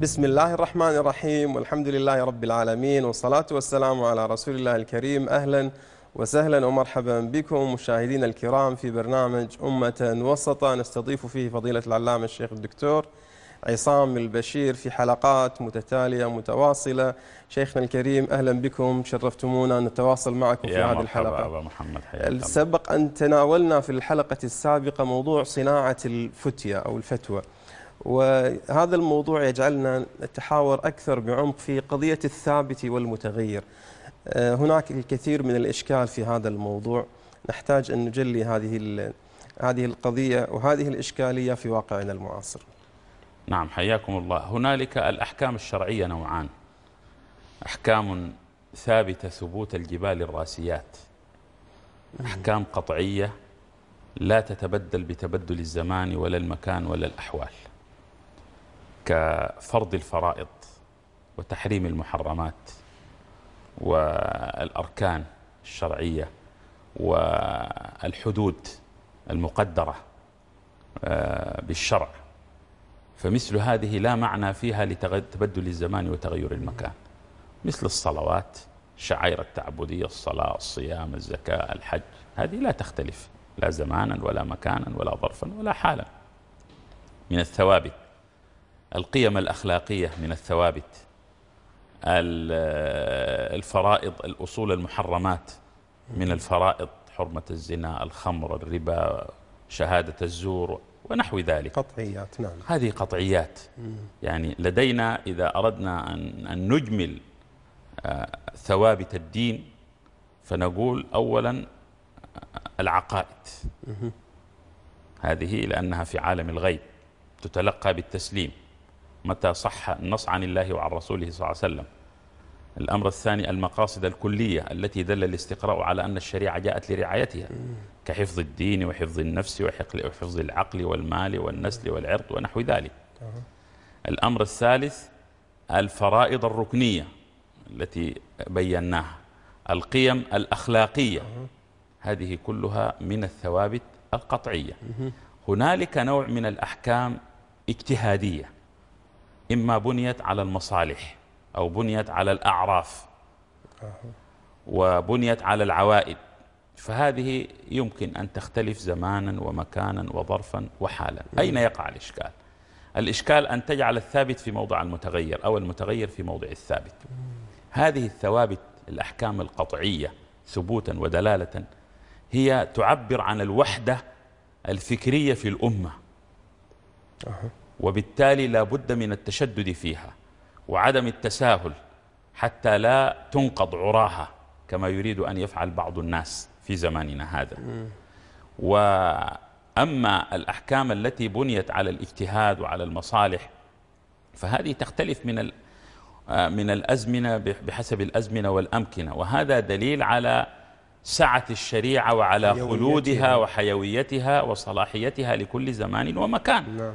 بسم الله الرحمن الرحيم والحمد لله رب العالمين والصلاة والسلام على رسول الله الكريم أهلا وسهلا ومرحبا بكم مشاهدينا الكرام في برنامج أمة وسطة نستضيف فيه فضيلة العلامة الشيخ الدكتور عصام البشير في حلقات متتالية متواصلة شيخنا الكريم أهلا بكم شرفتمونا نتواصل معكم في هذه الحلقة أبا محمد سبق أن تناولنا في الحلقة السابقة موضوع صناعة الفتية أو الفتوى. وهذا الموضوع يجعلنا نتحاور أكثر بعمق في قضية الثابت والمتغير. آه، هناك الكثير من الإشكال في هذا الموضوع. نحتاج أن نجلي هذه هذه القضية وهذه الإشكالية في واقعنا المعاصر. نعم حياكم الله. هنالك الأحكام الشرعية نوعان. أحكام ثابتة ثبوت الجبال الراسيات. أحكام قطعية لا تتبدل بتبدل الزمان ولا المكان ولا الأحوال. كفرض الفرائض وتحريم المحرمات والأركان الشرعية والحدود المقدرة آه، بالشرع. فمثل هذه لا معنى فيها لتبدل الزمان وتغير المكان. مثل الصلوات الشعائر التعبدية الصلاة الصيام الزكاة الحج. هذه لا تختلف لا زمانا ولا مكانا ولا ظرفا ولا حالا. من الثوابت القيم الأخلاقية من الثوابت الفرائض الأصول المحرمات من الفرائض حرمة الزنا الخمر الربا شهادة الزور ونحو ذلك. قطعيات نعم. هذه قطعيات. يعني لدينا إذا أردنا أن نجمل آه، ثوابت الدين فنقول أولا آه، العقائد. هذه لأنها في عالم الغيب تتلقى بالتسليم. متى صح النص عن الله وعن رسوله صلى الله عليه وسلم. الأمر الثاني المقاصد الكلية التي دل الاستقراء على أن الشريعة جاءت لرعايتها كحفظ الدين وحفظ النفس وحفظ العقل والمال والنسل والعرض ونحو ذلك. الأمر الثالث الفرائض الركنية التي بيناها. القيم الأخلاقية. هذه كلها من الثوابت القطعية. هنالك نوع من الأحكام اجتهادية. إما بنيت على المصالح أو بنيت على الأعراف وبنيت على العوائد فهذه يمكن أن تختلف زمانا ومكانا وظرفا وحالا. أين يقع الإشكال؟ الإشكال أن تجعل الثابت في موضع المتغير أو المتغير في موضع الثابت. هذه الثوابت الأحكام القطعية ثبوتا ودلالة هي تعبر عن الوحدة الفكرية في الأمة. وبالتالي لا بد من التشدد فيها وعدم التساهل حتى لا تنقض عراها كما يريد أن يفعل بعض الناس في زماننا هذا. وأما الأحكام التي بنيت على الاجتهاد وعلى المصالح فهذه تختلف من من الأزمنة بحسب الأزمنة والأمكنة. وهذا دليل على سعة الشريعة وعلى خلودها وحيويتها وصلاحيتها لكل زمان ومكان. نعم.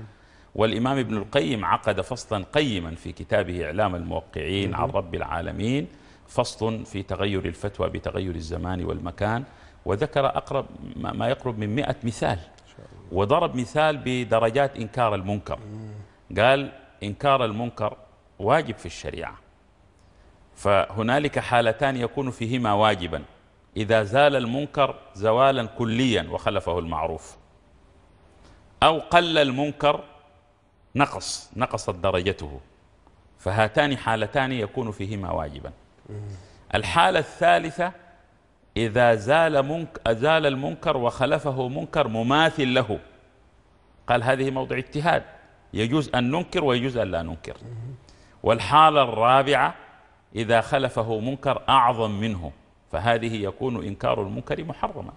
والإمام ابن القيم عقد فصلا قيما في كتابه إعلام الموقعين عن رب العالمين فصل في تغير الفتوى بتغير الزمان والمكان وذكر أقرب ما يقرب من مئة مثال وضرب مثال بدرجات إنكار المنكر. قال إنكار المنكر واجب في الشريعة فهنالك حالتان يكون فيهما واجبا. إذا زال المنكر زوالا كليا وخلفه المعروف أو قل المنكر نقص نقصت درجته. فهاتان حالتان يكون فيهما واجبا. الحالة الثالثة إذا زال, منك أزال المنكر وخلفه منكر مماثل له. قال هذه موضع اجتهاد. يجوز أن ننكر ويجوز أن لا ننكر. والحالة الرابعة إذا خلفه منكر أعظم منه. فهذه يكون إنكار المنكر محرما.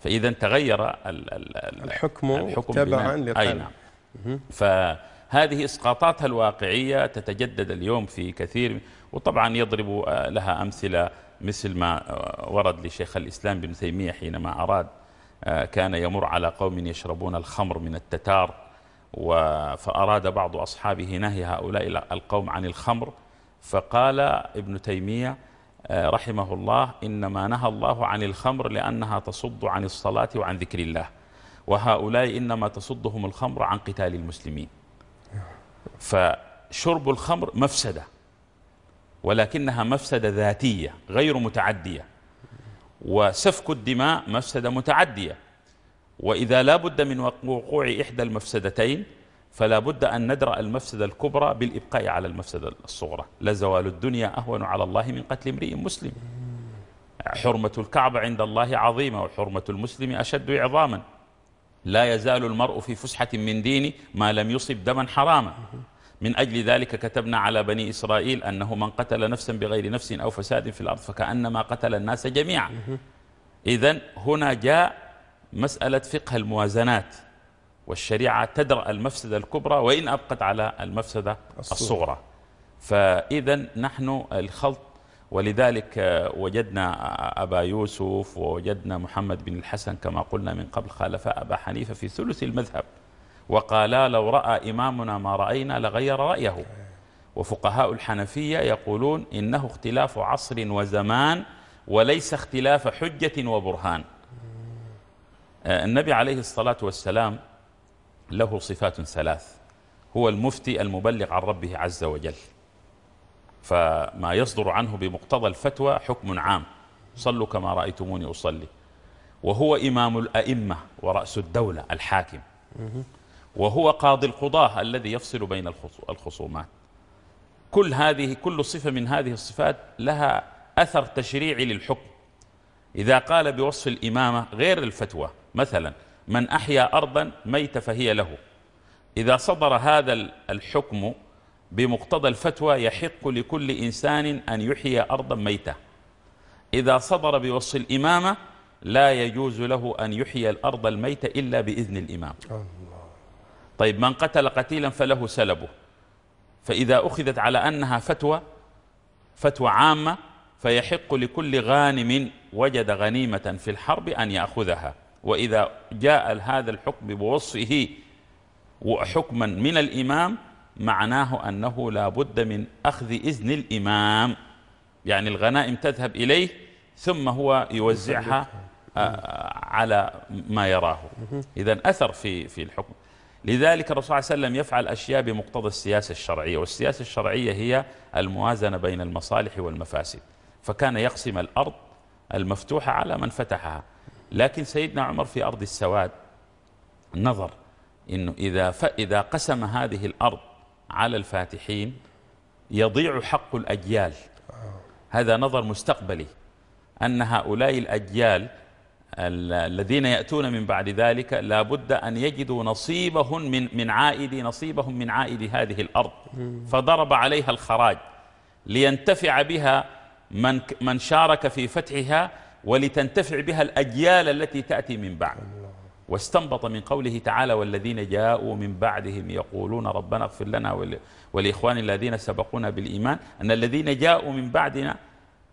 فإذا تغير الحكم, الحكم تبعا أي نعم. فهذه إسقاطاتها الواقعية تتجدد اليوم في كثير وطبعا يضرب آه، لها أمثلة مثل ما آه، ورد لشيخ الإسلام بن تيمية حينما أراد آه، كان يمر على قوم يشربون الخمر من التتار فأراد بعض أصحابه نهي هؤلاء القوم عن الخمر فقال ابن تيمية رحمه الله إنما نهى الله عن الخمر لأنها تصد عن الصلاة وعن ذكر الله. وهؤلاء إنما تصدهم الخمر عن قتال المسلمين. شرب الخمر مفسدة ولكنها مفسدة ذاتية غير متعدية وسفك الدماء مفسدة متعدية. وإذا لا بد من وقوع إحدى المفسدتين فلا بد أن ندرأ المفسدة الكبرى بالإبقاء على المفسدة الصغرى. لزوال الدنيا أهون على الله من قتل امرئ مسلم. حرمة الكعبة عند الله عظيمة وحرمة المسلم أشد عظاما. لا يزال المرء في فسحة من ديني ما لم يصب دما حراما. من أجل ذلك كتبنا على بني إسرائيل أنه من قتل نفسا بغير نفس أو فساد في الأرض فكأنما قتل الناس جميعا. إذا هنا جاء مسألة فقه الموازنات والشريعة تدرأ المفسدة الكبرى وإن أبقت على المفسدة الصغرى. فإذا نحن الخلط ولذلك وجدنا أبا يوسف ووجدنا محمد بن الحسن كما قلنا من قبل خالف أبا حنيفة في ثلث المذهب وقالا لو رأى إمامنا ما رأينا لغير رأيه. وفقهاء الحنفية يقولون إنه اختلاف عصر وزمان وليس اختلاف حجة وبرهان. النبي عليه الصلاة والسلام له صفات ثلاث هو المفتي المبلغ عن ربه عز وجل. فما يصدر عنه بمقتضى الفتوى حكم عام. صلوا كما رأيتموني أصلي. وهو إمام الأئمة ورأس الدولة الحاكم. وهو قاضي القضاة الذي يفصل بين الخصومات. كل هذه كل صفة من هذه الصفات لها أثر تشريعي للحكم. إذا قال بوصف الإمامة غير الفتوى مثلا من أحيا أرضا ميت فهي له. إذا صدر هذا الحكم بمقتضى الفتوى يحق لكل إنسان أن يحيي أرضا ميتة. إذا صدر بوصف الإمامة لا يجوز له أن يحيي الأرض الميتة إلا بإذن الإمام. طيب من قتل قتيلا فله سلبه. فإذا أخذت على أنها فتوى فتوى عامة فيحق لكل غانم وجد غنيمة في الحرب أن يأخذها. وإذا جاء هذا الحكم بوصفه وحكما من الإمام معناه أنه لا بد من أخذ إذن الإمام. يعني الغنائم تذهب إليه ثم هو يوزعها آه، على ما يراه. إذا أثر في في الحكم. لذلك الرسول صلى الله عليه وسلم يفعل أشياء بمقتضى السياسة الشرعية والسياسة الشرعية هي الموازنة بين المصالح والمفاسد. فكان يقسم الأرض المفتوحة على من فتحها. لكن سيدنا عمر في أرض السواد نظر إنه إذا, إذا قسم هذه الأرض على الفاتحين يضيع حق الأجيال. هذا نظر مستقبلي. أن هؤلاء الأجيال الذين يأتون من بعد ذلك لا بد أن يجدوا نصيبهم من من عائد نصيبهم من عائد هذه الأرض. فضرب عليها الخراج لينتفع بها من من شارك في فتحها ولتنتفع بها الأجيال التي تأتي من بعد. واستنبط من قوله تعالى والذين جاءوا من بعدهم يقولون ربنا اغفر لنا ولإخوان الذين سبقونا بالإيمان أن الذين جاءوا من بعدنا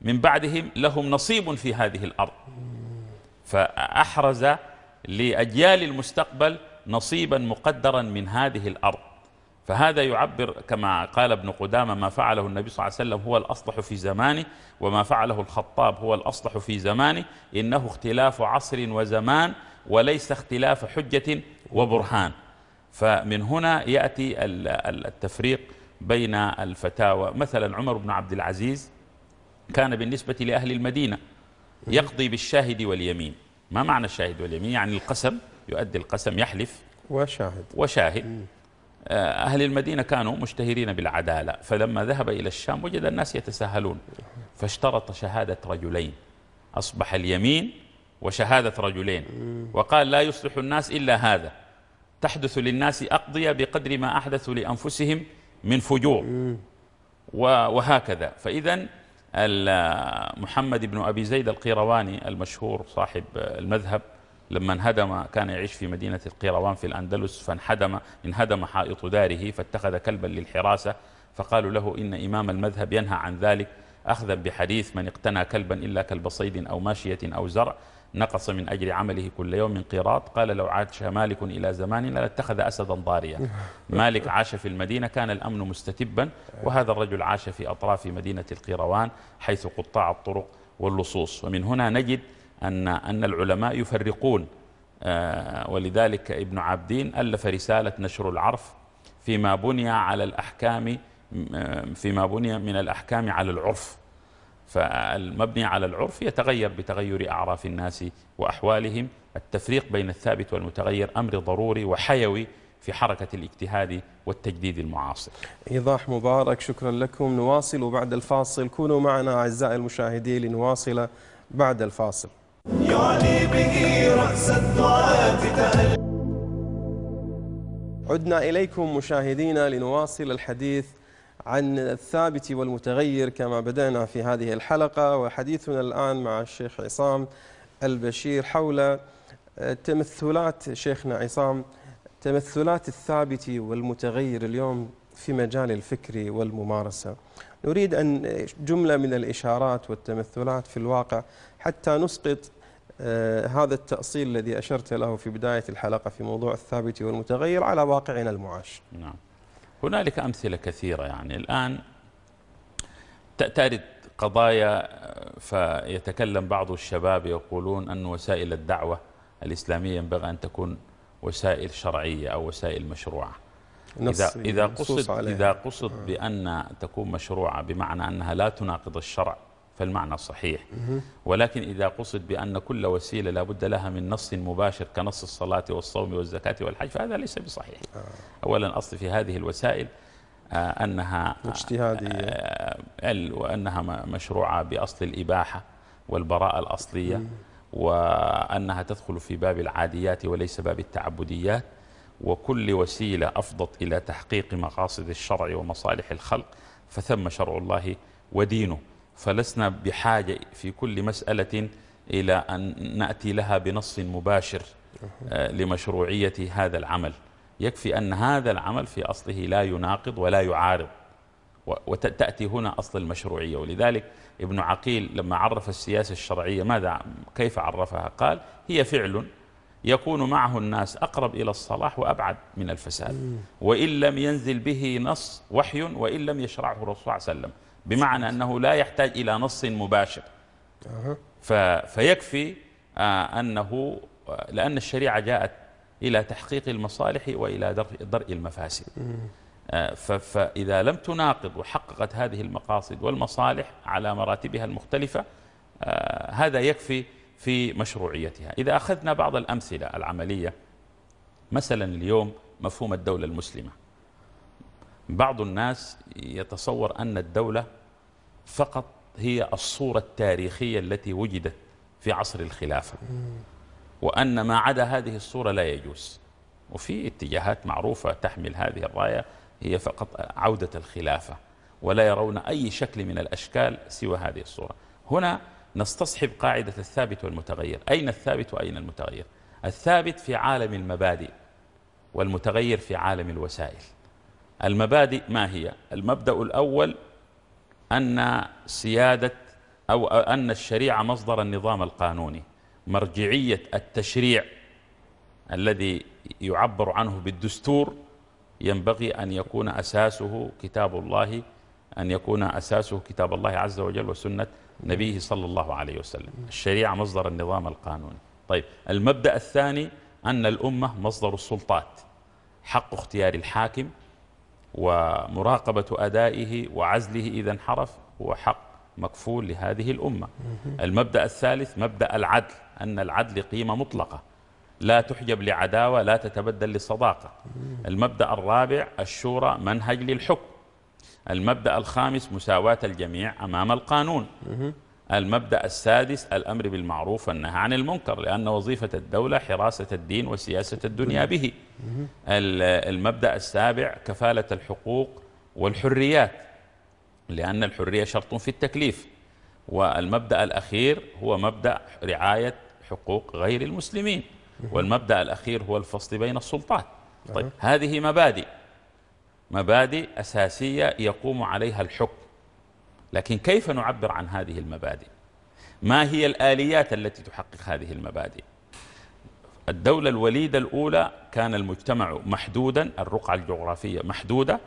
من بعدهم لهم نصيب في هذه الأرض. فأحرز لأجيال المستقبل نصيبا مقدرا من هذه الأرض. فهذا يعبر كما قال ابن قدامة ما فعله النبي صلى الله عليه وسلم هو الأصلح في زمانه وما فعله الخطاب هو الأصلح في زمانه. إنه اختلاف عصر وزمان وليس اختلاف حجة وبرهان. فمن هنا يأتي التفريق بين الفتاوى. مثلا عمر بن عبد العزيز كان بالنسبة لأهل المدينة يقضي بالشاهد واليمين. ما معنى الشاهد واليمين؟ يعني القسم يؤدي القسم يحلف وشاهد. وشاهد. آه، أهل المدينة كانوا مشتهرين بالعدالة. فلما ذهب إلى الشام وجد الناس يتساهلون. فاشترط شهادة رجلين. أصبح اليمين وشهادة رجلين. وقال لا يصلح الناس إلا هذا. تحدث للناس أقضية بقدر ما أحدثوا لأنفسهم من فجور. وهكذا. فإذا محمد بن أبي زيد القيرواني المشهور صاحب المذهب لما انهدم كان يعيش في مدينة القيروان في الأندلس فانهدم انهدم حائط داره فاتخذ كلبا للحراسة. فقالوا له إن إمام المذهب ينهى عن ذلك. أخذا بحديث من اقتنى كلبا إلا كلب صيد أو ماشية أو زرع. نقص من أجل عمله كل يوم من قيراط. قال لو عاش مالك إلى زماننا لاتخذ أسدا ضاريا. مالك عاش في المدينة كان الأمن مستتبا وهذا الرجل عاش في أطراف مدينة القيروان حيث قطاع الطرق واللصوص. ومن هنا نجد أن, أن العلماء يفرقون آه، ولذلك ابن عابدين ألف رسالة نشر العرف فيما بني على الأحكام فيما بني من الأحكام على العرف. فالمبني على العرف يتغير بتغير أعراف الناس وأحوالهم. التفريق بين الثابت والمتغير أمر ضروري وحيوي في حركة الاجتهاد والتجديد المعاصر. إيضاح مبارك شكرا لكم. نواصل بعد الفاصل. كونوا معنا أعزائي المشاهدين لنواصل بعد الفاصل. يعني به رأس الدعاة عدنا إليكم مشاهدينا لنواصل الحديث عن الثابت والمتغير كما بدأنا في هذه الحلقة وحديثنا الآن مع الشيخ عصام البشير حول تمثلات شيخنا عصام تمثلات الثابت والمتغير اليوم في مجال الفكر والممارسة. نريد أن جملة من الإشارات والتمثلات في الواقع حتى نسقط آه، هذا التأصيل الذي أشرت له في بداية الحلقة في موضوع الثابت والمتغير على واقعنا المعاش. نعم. هنالك أمثلة كثيرة يعني الآن تأتي قضايا آه، فيتكلم بعض الشباب يقولون أن وسائل الدعوة الإسلامية ينبغي أن تكون وسائل شرعية أو وسائل مشروعة إذا إذا قصد إذا قصد. بأن تكون مشروعة بمعنى أنها لا تناقض الشرع فالمعنى صحيح. ولكن إذا قصد بأن كل وسيلة لا بد لها من نص مباشر كنص الصلاة والصوم والزكاة والحج فهذا ليس بصحيح. آه. أولا أصل في هذه الوسائل آه، أنها اجتهادية وأنها مشروعة بأصل الإباحة والبراءة الأصلية وأنها تدخل في باب العاديات وليس باب التعبديات وكل وسيلة أفضت إلى تحقيق مقاصد الشرع ومصالح الخلق فثم شرع الله ودينه. فلسنا بحاجة في كل مسألة إلى أن نأتي لها بنص مباشر آه، لمشروعية هذا العمل. يكفي أن هذا العمل في أصله لا يناقض ولا يعارض وتأتي هنا أصل المشروعية. ولذلك ابن عقيل لما عرف السياسة الشرعية ماذا كيف عرفها؟ قال هي فعل يكون معه الناس أقرب إلى الصلاح وأبعد من الفساد وإن لم ينزل به نص وحي وإن لم يشرعه الرسول صلى الله عليه وسلم. بمعنى أنه لا يحتاج إلى نص مباشر. فيكفي آه، أنه لأن الشريعة جاءت إلى تحقيق المصالح وإلى درء المفاسد. آه، فإذا لم تناقض وحققت هذه المقاصد والمصالح على مراتبها المختلفة آه، هذا يكفي في مشروعيتها. إذا أخذنا بعض الأمثلة العملية مثلا اليوم مفهوم الدولة المسلمة. بعض الناس يتصور أن الدولة فقط هي الصورة التاريخية التي وجدت في عصر الخلافة وأن ما عدا هذه الصورة لا يجوز. وفي اتجاهات معروفة تحمل هذه الراية هي فقط عودة الخلافة ولا يرون أي شكل من الأشكال سوى هذه الصورة. هنا نستصحب قاعدة الثابت والمتغير. أين الثابت وأين المتغير؟ الثابت في عالم المبادئ والمتغير في عالم الوسائل. المبادئ ما هي؟ المبدأ الأول أن سيادة أو أن الشريعة مصدر النظام القانوني مرجعية التشريع الذي يعبر عنه بالدستور ينبغي أن يكون أساسه كتاب الله أن يكون أساسه كتاب الله عز وجل وسنة نبيه صلى الله عليه وسلم. الشريعة مصدر النظام القانوني. طيب المبدأ الثاني أن الأمة مصدر السلطات حق اختيار الحاكم ومراقبة أدائه وعزله إذا انحرف هو حق مكفول لهذه الأمة. المبدأ الثالث مبدأ العدل أن العدل قيمة مطلقة. لا تحجب لعداوة لا تتبدل للصداقة المبدأ الرابع الشورى منهج للحكم. المبدأ الخامس مساواة الجميع أمام القانون. المبدأ السادس الأمر بالمعروف والنهي عن المنكر لأن وظيفة الدولة حراسة الدين وسياسة الدنيا به. المبدأ السابع كفالة الحقوق والحريات لأن الحرية شرط في التكليف. والمبدأ الأخير هو مبدأ رعاية حقوق غير المسلمين. والمبدأ الأخير هو الفصل بين السلطات. طيب هذه مبادئ. مبادئ أساسية يقوم عليها الحكم. لكن كيف نعبر عن هذه المبادئ؟ ما هي الآليات التي تحقق هذه المبادئ؟ الدولة الوليدة الأولى كان المجتمع محدودا الرقعة الجغرافية محدودة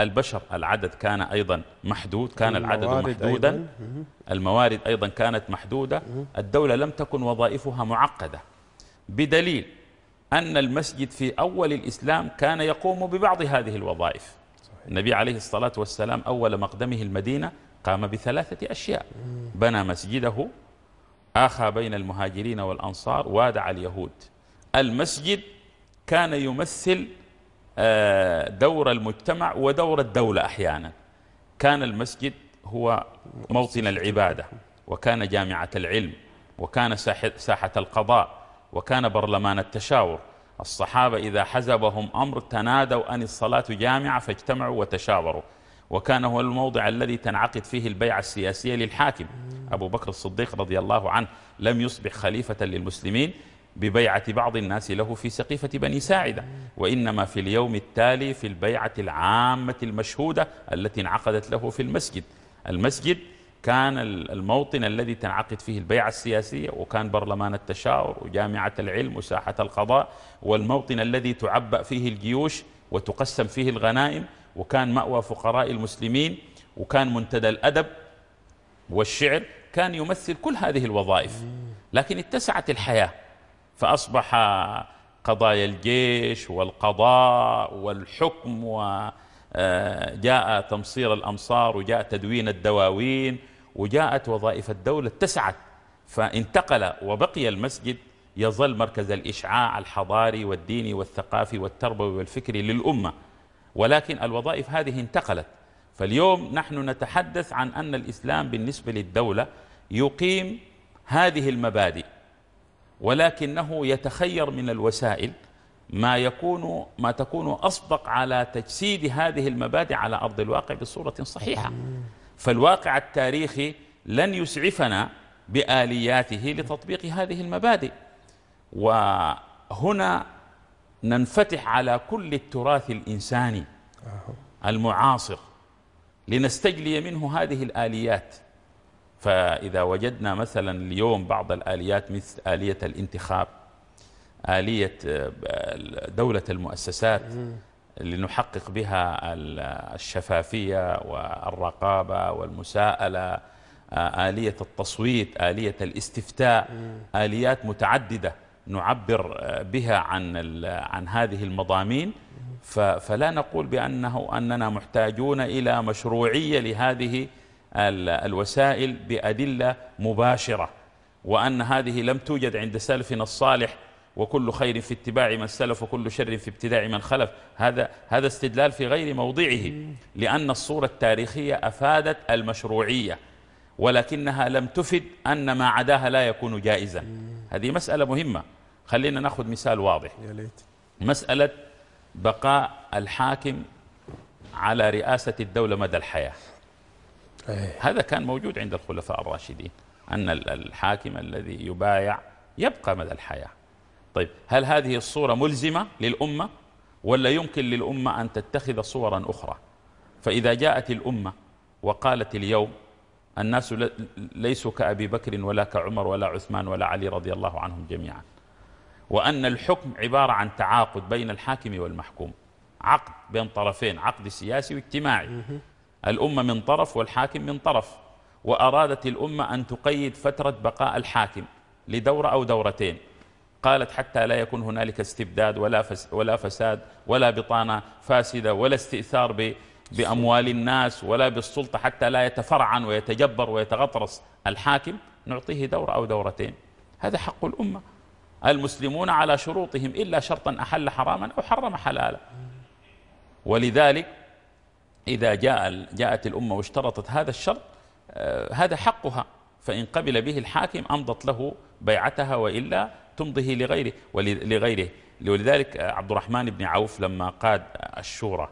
البشر العدد كان أيضا محدود كان العدد محدودا أيضاً. الموارد أيضا كانت محدودة. الدولة لم تكن وظائفها معقدة. بدليل أن المسجد في أول الإسلام كان يقوم ببعض هذه الوظائف. النبي عليه الصلاة والسلام أول مقدمه المدينة قام بثلاثة أشياء. بنى مسجده آخى بين المهاجرين والأنصار وادع اليهود. المسجد كان يمثل آه، دور المجتمع ودور الدولة أحيانا. كان المسجد هو موطن العبادة وكان جامعة العلم وكان ساحة القضاء وكان برلمان التشاور. الصحابة إذا حزبهم أمر تنادوا أن الصلاة جامعة فاجتمعوا وتشاوروا. وكان هو الموضع الذي تنعقد فيه البيعة السياسية للحاكم. أبو بكر الصديق رضي الله عنه لم يصبح خليفة للمسلمين ببيعة بعض الناس له في سقيفة بني ساعدة. وإنما في اليوم التالي في البيعة العامة المشهودة التي انعقدت له في المسجد. المسجد كان الموطن الذي تنعقد فيه البيعة السياسية وكان برلمان التشاور وجامعة العلم وساحة القضاء والموطن الذي تعبأ فيه الجيوش وتقسم فيه الغنائم. وكان مأوى فقراء المسلمين وكان منتدى الأدب والشعر كان يمثل كل هذه الوظائف. لكن اتسعت الحياة فأصبح قضايا الجيش والقضاء والحكم وجاء تمصير الأمصار وجاء تدوين الدواوين وجاءت وظائف الدولة اتسعت فانتقل وبقي المسجد يظل مركز الإشعاع الحضاري والديني والثقافي والتربوي والفكري للأمة. ولكن الوظائف هذه انتقلت. فاليوم نحن نتحدث عن أن الإسلام بالنسبة للدولة يقيم هذه المبادئ ولكنه يتخير من الوسائل ما يكون ما تكون أصدق على تجسيد هذه المبادئ على أرض الواقع بصورة صحيحة. فالواقع التاريخي لن يسعفنا بآلياته لتطبيق هذه المبادئ. وهنا ننفتح على كل التراث الإنساني المعاصر لنستجلي منه هذه الآليات. فإذا وجدنا مثلا اليوم بعض الآليات مثل آلية الانتخاب آلية آه، دولة المؤسسات لنحقق بها الشفافية والرقابة والمساءلة آلية التصويت آلية الاستفتاء آليات متعددة. نعبر آه، بها عن عن هذه المضامين. فلا نقول بأنه أننا محتاجون إلى مشروعية لهذه الوسائل بأدلة مباشرة وأن هذه لم توجد عند سلفنا الصالح وكل خير في اتباع من سلف وكل شر في ابتداع من خلف. هذا هذا استدلال في غير موضعه لأن الصورة التاريخية أفادت المشروعية ولكنها لم تفد أن ما عداها لا يكون جائزا. هذه مسألة مهمة. خلينا نأخذ مثال واضح. يا ليت. مسألة بقاء الحاكم على رئاسة الدولة مدى الحياة. أيه. هذا كان موجود عند الخلفاء الراشدين أن الحاكم الذي يبايع يبقى مدى الحياة. طيب هل هذه الصورة ملزمة للأمة؟ ولا يمكن للأمة أن تتخذ صورا أخرى؟ فإذا جاءت الأمة وقالت اليوم الناس ليسوا كأبي بكر ولا كعمر ولا عثمان ولا علي رضي الله عنهم جميعا. وأن الحكم عبارة عن تعاقد بين الحاكم والمحكوم. عقد بين طرفين عقد سياسي واجتماعي. الأمة من طرف والحاكم من طرف. وأرادت الأمة أن تقيد فترة بقاء الحاكم لدورة أو دورتين. قالت حتى لا يكون هنالك استبداد ولا ولا فساد ولا بطانة فاسدة ولا استئثار بأموال الناس ولا بالسلطة حتى لا يتفرعن ويتجبر ويتغطرس الحاكم نعطيه دورة أو دورتين. هذا حق الأمة. المسلمون على شروطهم إلا شرطا أحل حراما أو حرم حلالا. ولذلك إذا جاء جاءت الأمة واشترطت هذا الشرط آه، هذا حقها. فإن قبل به الحاكم أمضت له بيعتها وإلا تمضه لغيره ولذلك عبد الرحمن بن عوف لما قاد الشورى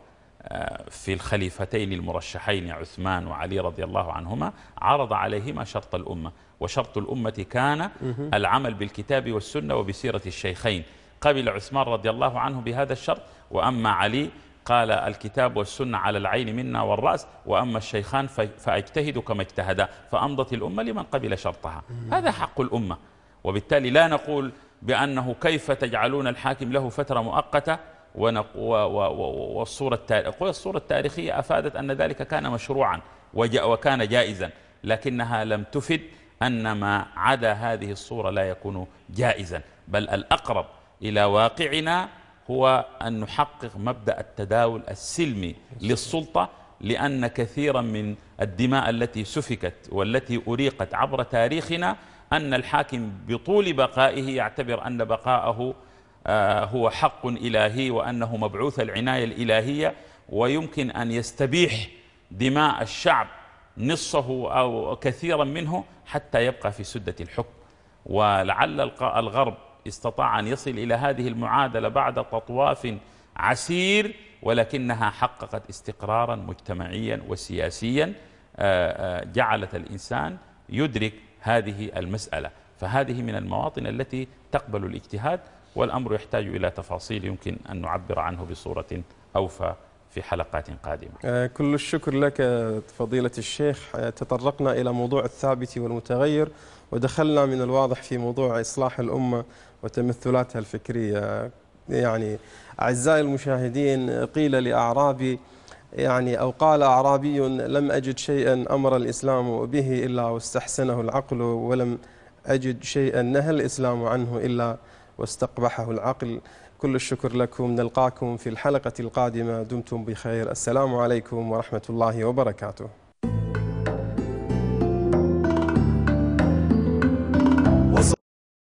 في الخليفتين المرشحين عثمان وعلي رضي الله عنهما عرض عليهما شرط الأمة. وشرط الأمة كان العمل بالكتاب والسنة وبسيرة الشيخين. قبل عثمان رضي الله عنه بهذا الشرط وأما علي قال الكتاب والسنة على العين منا والرأس وأما الشيخان فأجتهد كما اجتهدا. فأمضت الأمة لمن قبل شرطها. هذا حق الأمة. وبالتالي لا نقول بأنه كيف تجعلون الحاكم له فترة مؤقتة. والصورة الصورة التاريخية أفادت أن ذلك كان مشروعا وكان جائزا لكنها لم تفد أن ما عدا هذه الصورة لا يكون جائزا. بل الأقرب إلى واقعنا هو أن نحقق مبدأ التداول السلمي للسلطة لأن كثيرا من الدماء التي سفكت والتي أريقت عبر تاريخنا أن الحاكم بطول بقائه يعتبر أن بقاءه هو حق إلهي وأنه مبعوث العناية الإلهية ويمكن أن يستبيح دماء الشعب نصفه أو كثيرا منه حتى يبقى في سدة الحكم. ولعل الغرب استطاع أن يصل إلى هذه المعادلة بعد تطواف عسير ولكنها حققت استقرارا مجتمعيا وسياسيا آه، آه، جعلت الإنسان يدرك هذه المسألة. فهذه من المواطن التي تقبل الاجتهاد والأمر يحتاج إلى تفاصيل يمكن أن نعبر عنه بصورة أوفى في حلقات قادمة. آه، كل الشكر لك فضيلة الشيخ. تطرقنا إلى موضوع الثابت والمتغير ودخلنا من الواضح في موضوع إصلاح الأمة وتمثلاتها الفكرية. يعني أعزائي المشاهدين قيل لأعرابي يعني أو قال أعرابي لم أجد شيئا أمر الإسلام به إلا واستحسنه العقل ولم أجد شيئا نهى الإسلام عنه إلا واستقبحه العقل كل الشكر لكم. نلقاكم في الحلقة القادمة. دمتم بخير. السلام عليكم ورحمة الله وبركاته.